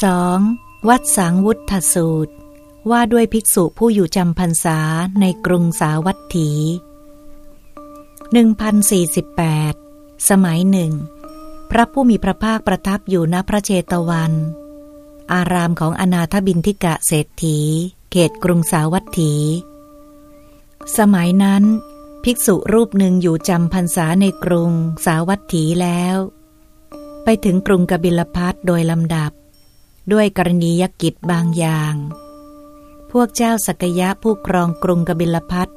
2. วัดสังวุฒสูตร ว่าด้วยภิกษุผู้อยู่จำพรรษาในกรุงสาวัตถี 1048 สมัยหนึ่ง พระผู้มีพระภาคประทับอยู่ณพระเจตวัน อารามของอนาถบินทิกะเศรษฐี เขตกรุงสาวัตถี สมัยนั้น ภิกษุรูปหนึ่งอยู่จำพรรษาในกรุงสาวัตถีแล้ว ไปถึงกรุงกบิลพัทโดยลำดับ ด้วยกรณียกิจบางอย่าง พวกเจ้าสักยะผู้ครองกรุงกบิลพัท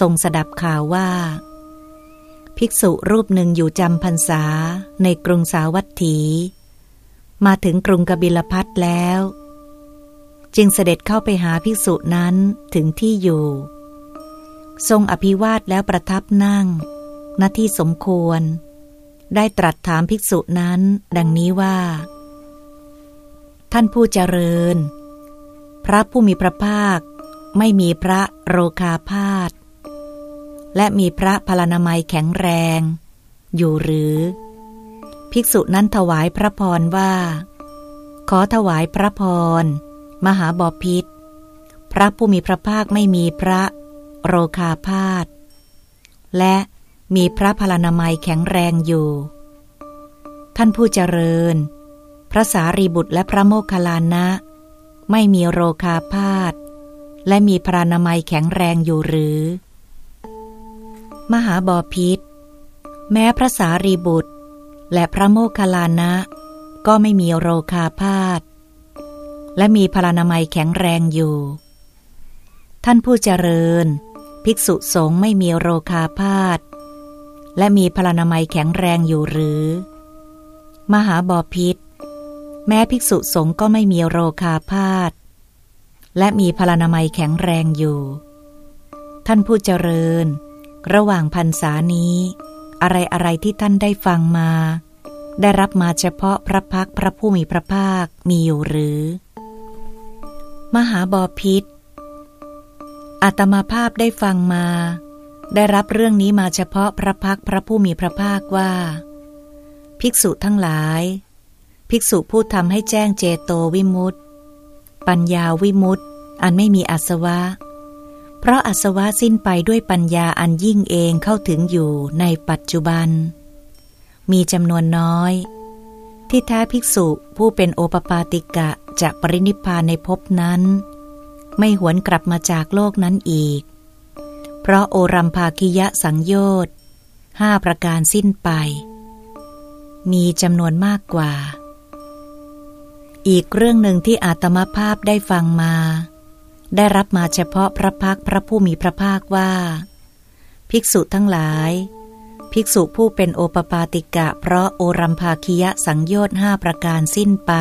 ทรงสดับข่าวว่า ภิกษุรูปหนึ่งอยู่จำพรรษาในกรุงสาวัตถี มาถึงกรุงกบิลพัทแล้ว จึงเสด็จเข้าไปหาภิกษุนั้นถึงที่อยู่ ทรงอภิวาทแล้วประทับนั่งหน้าที่สมควร ได้ตรัสถามภิกษุนั้น ดังนี้ว่า ท่านผู้เจริญ พระผู้มีพระภาค ไม่มีพระโรคาพาธและมีพระพลานามัยแข็งแรง อยู่หรือ ภิกษุนั้นถวายพระพรว่า ขอถวายพระพร มหาบอพิษพระผู้มีพระภาคไม่มีพระโรคาพาธและมีพระพลานามัยแข็งแรงอยู่ ท่านผู้เจริญ พระสารีบุตรและพระโมคคัลลานะ ไม่มีโรคาพาธและมีพระนามัยแข็งแรงอยู่หรือ มหาบอพิษแม้พระสารีบุตร และพระโมคคัลลานะ ก็ไม่มีโรคาพาธและมีพระนามัยแข็งแรงอยู่ ท่านผู้เจริญ ภิกษุสงฆ์ไม่มีโรคาพาธและมีพลานามัยแข็งแรงอยู่หรือ มหาบอพิษ แม้ภิกษุสงฆ์ก็ไม่มีโรคาพาธและมีพลานามัยแข็งแรงอยู่ ท่านผู้เจริญ ระหว่างพรรษานี้ อะไรอะไรที่ท่านได้ฟังมา ได้รับมาเฉพาะพระพักพระผู้มีพระภาคมีอยู่หรือ มหาบอพิษอาตมาภาพได้ฟังมา ได้รับเรื่องนี้มาเฉพาะพระพักพระผู้มีพระภาคว่า ภิกษุทั้งหลาย ภิกษุผู้ทำให้แจ้งเจโตวิมุตติ ปัญญาวิมุตติ อันไม่มีอาสวะ เพราะอาสวะสิ้นไปด้วยปัญญาอันยิ่งเองเข้าถึงอยู่ในปัจจุบัน มีจำนวนน้อย ที่แท้ภิกษุผู้เป็นโอปปาติกะจะปรินิพพานในภพนั้น ไม่หวนกลับมาจากโลกนั้นอีก เพราะโอรัมภาคิยะสังโยชน์ห้าประการสิ้นไป มีจำนวนมากกว่า อีกเรื่องหนึ่งที่อาตมาภาพได้ฟังมา ได้รับมาเฉพาะพระพักพระผู้มีพระภาคว่า ภิกษุทั้งหลาย ภิกษุผู้เป็นโอปปาติกะ เพราะโอรัมภาคิยะสังโยชน์ห้าประการสิ้นไป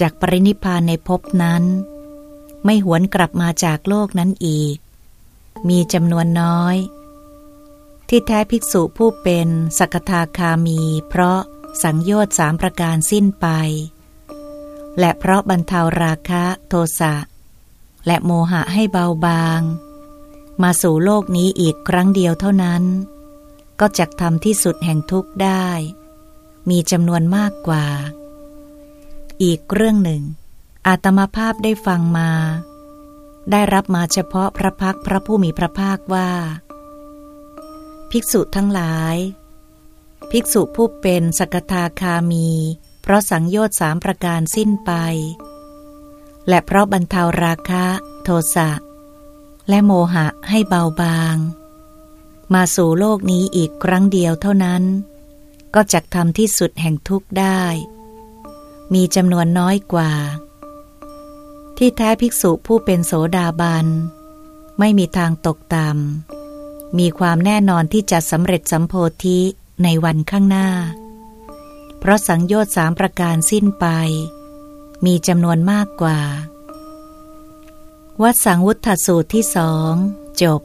จากปรินิพานในภพนั้น ไม่หวนกลับมาจากโลกนั้นอีก มีจำนวนน้อย ที่แท้ภิกษุผู้เป็นสักทาคามี เพราะสังโยชน์สามประการสิ้นไป และเพราะบรรเทาราคะโทสะ และโมหะให้เบาบาง มาสู่โลกนี้อีกครั้งเดียวเท่านั้น ก็จะทำที่สุดแห่งทุกข์ได้ มีจำนวนมากกว่า อีกเรื่องหนึ่ง อาตมาภาพได้ฟังมา ได้รับมาเฉพาะพระพักพระผู้มีพระภาคว่า ภิกษุทั้งหลาย ภิกษุผู้เป็นสกทาคามี เพราะสังโยชน์สามประการสิ้นไป และเพราะบรรเทาราคะ โทสะ และโมหะให้เบาบาง มาสู่โลกนี้อีกครั้งเดียวเท่านั้น ก็จะทำที่สุดแห่งทุกข์ได้ มีจำนวนน้อยกว่า ที่แท้ภิกษุผู้เป็นโสดาบัน ไม่มีทางตกต่ำมีความแน่นอนที่จะสำเร็จสัมโพธิในวันข้างหน้า เพราะสังโยชน์สามประการสิ้นไป มีจำนวนมากกว่า วัดสังวุฒสูตรที่สองจบ